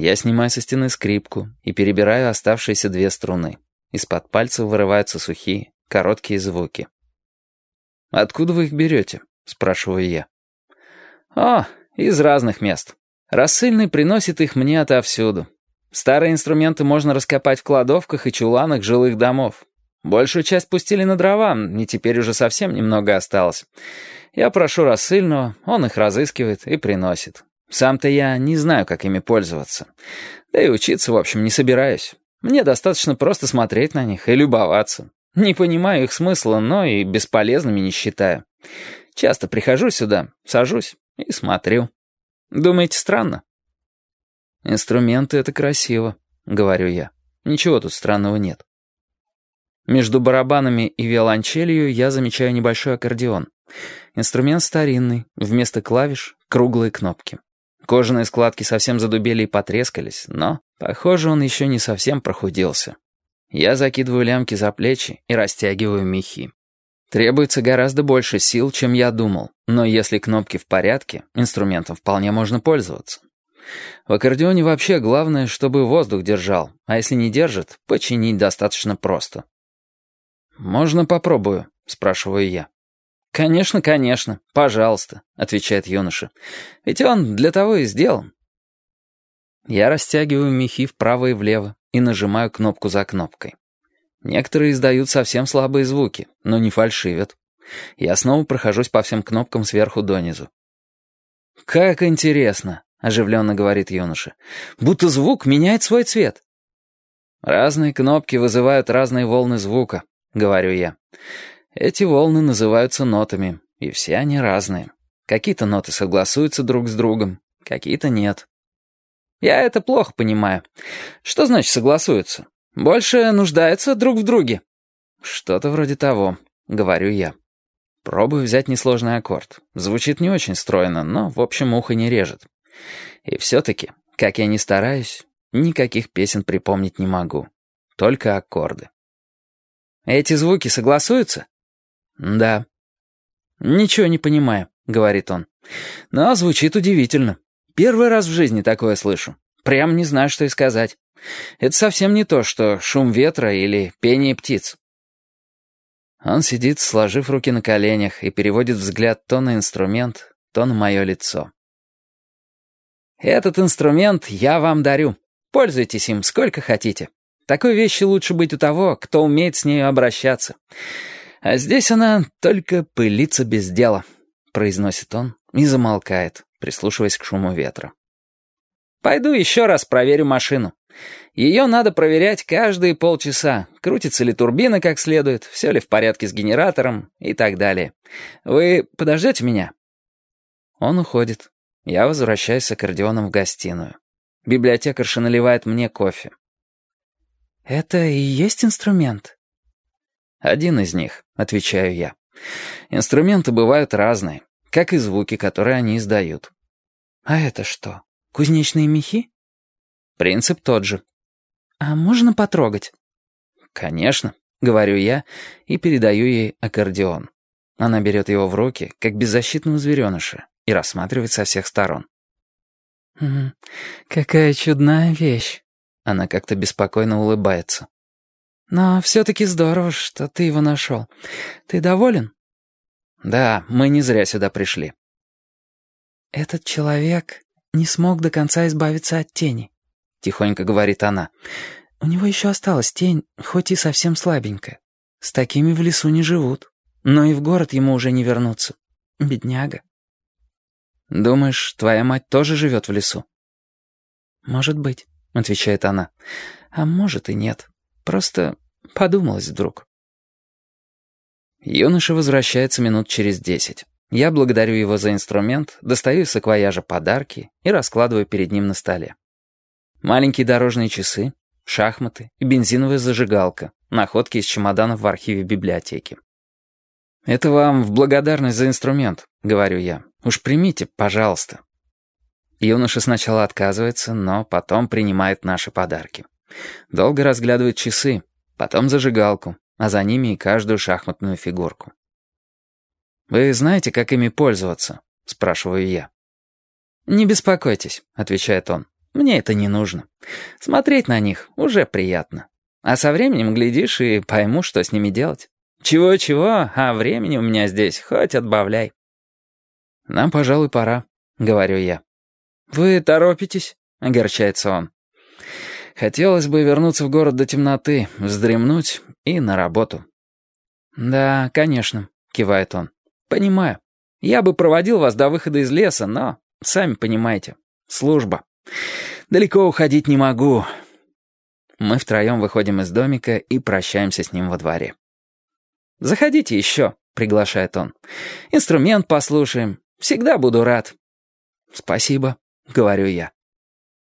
Я снимаю со стены скрипку и перебираю оставшиеся две струны. Из-под пальцев вырываются сухие, короткие звуки. «Откуда вы их берете?» — спрашиваю я. «О, из разных мест. Рассыльный приносит их мне отовсюду. Старые инструменты можно раскопать в кладовках и чуланах жилых домов. Большую часть пустили на дрова, и теперь уже совсем немного осталось. Я прошу рассыльного, он их разыскивает и приносит. Сам-то я не знаю, как ими пользоваться. Да и учиться, в общем, не собираюсь. Мне достаточно просто смотреть на них и любоваться. Не понимаю их смысла, но и бесполезными не считаю. Часто прихожу сюда, сажусь и смотрю. Думаете, странно? «Инструменты — это красиво», — говорю я. «Ничего тут странного нет». Между барабанами и виолончелью я замечаю небольшой аккордеон. Инструмент старинный, вместо клавиш — круглые кнопки. Кожаные складки совсем задубели и потрескались, но, похоже, он еще не совсем прохудился. Я закидываю лямки за плечи и растягиваю мехи. Требуется гораздо больше сил, чем я думал, но если кнопки в порядке, инструментом вполне можно пользоваться. В аккордеоне вообще главное, чтобы воздух держал, а если не держит, починить достаточно просто. «Можно попробую?» — спрашиваю я. «Конечно, конечно, пожалуйста», — отвечает юноша. «Ведь он для того и сделан». Я растягиваю мехи вправо и влево и нажимаю кнопку за кнопкой. Некоторые издают совсем слабые звуки, но не фальшивят. Я снова прохожусь по всем кнопкам сверху донизу. «Как интересно», — оживленно говорит юноша. «Будто звук меняет свой цвет». «Разные кнопки вызывают разные волны звука», — говорю я. «Эти волны называются нотами, и все они разные. Какие-то ноты согласуются друг с другом, какие-то нет». «Я это плохо понимаю. Что значит согласуются? Больше нуждаются друг в друге?» «Что-то вроде того», — говорю я. Пробую взять несложный аккорд. Звучит не очень стройно, но, в общем, ухо не режет. И все-таки, как я ни стараюсь, никаких песен припомнить не могу. Только аккорды. Эти звуки согласуются? Да. Ничего не понимаю, говорит он. Но звучит удивительно. Первый раз в жизни такое слышу. Прям не знаю, что и сказать. Это совсем не то, что шум ветра или пение птиц. Он сидит, сложив руки на коленях, и переводит взгляд то на инструмент, то на мое лицо. «Этот инструмент я вам дарю. Пользуйтесь им сколько хотите. Такой вещи лучше быть у того, кто умеет с нею обращаться. А здесь она только пылится без дела», — произносит он и замолкает, прислушиваясь к шуму ветра. «Пойду еще раз проверю машину. Ее надо проверять каждые полчаса, крутится ли турбина как следует, все ли в порядке с генератором и так далее. Вы подождете меня?» Он уходит. Я возвращаюсь с аккордеоном в гостиную. Библиотекарша наливает мне кофе. «Это и есть инструмент?» «Один из них», — отвечаю я. «Инструменты бывают разные, как и звуки, которые они издают». «А это что, кузнечные мехи?» «Принцип тот же». «А можно потрогать?» «Конечно», — говорю я и передаю ей аккордеон. Она берет его в руки, как беззащитного звереныша, и рассматривает со всех сторон. «Какая чудная вещь!» Она как-то беспокойно улыбается. «Но все-таки здорово, что ты его нашел. Ты доволен?» «Да, мы не зря сюда пришли». «Этот человек не смог до конца избавиться от тени», — тихонько говорит она. «У него еще осталась тень, хоть и совсем слабенькая. С такими в лесу не живут, но и в город ему уже не вернуться. Бедняга». «Думаешь, твоя мать тоже живет в лесу?» «Может быть», — отвечает она. «А может и нет. Просто подумалось вдруг». Юноша возвращается минут через десять. Я благодарю его за инструмент, достаю из саквояжа подарки и раскладываю перед ним на столе. Маленькие дорожные часы, шахматы и бензиновая зажигалка, находки из чемоданов в архиве библиотеки. «Это вам в благодарность за инструмент», — говорю я. «Уж примите, пожалуйста». Юноша сначала отказывается, но потом принимает наши подарки. Долго разглядывает часы, потом зажигалку, а за ними и каждую шахматную фигурку. «Вы знаете, как ими пользоваться?» — спрашиваю я. «Не беспокойтесь», — отвечает он. Мне это не нужно. Смотреть на них уже приятно. А со временем, глядишь, и пойму, что с ними делать. Чего-чего, а времени у меня здесь хоть отбавляй. «Нам, пожалуй, пора», — говорю я. «Вы торопитесь?» — огорчается он. «Хотелось бы вернуться в город до темноты, вздремнуть и на работу». «Да, конечно», — кивает он. «Понимаю. Я бы проводил вас до выхода из леса, но, сами понимаете, служба. Далеко уходить не могу». Мы втроем выходим из домика и прощаемся с ним во дворе. «Заходите еще», — приглашает он. «Инструмент послушаем. Всегда буду рад». «Спасибо», — говорю я.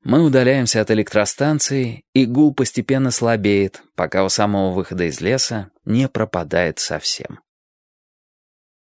Мы удаляемся от электростанции, и гул постепенно слабеет, пока у самого выхода из леса не пропадает совсем.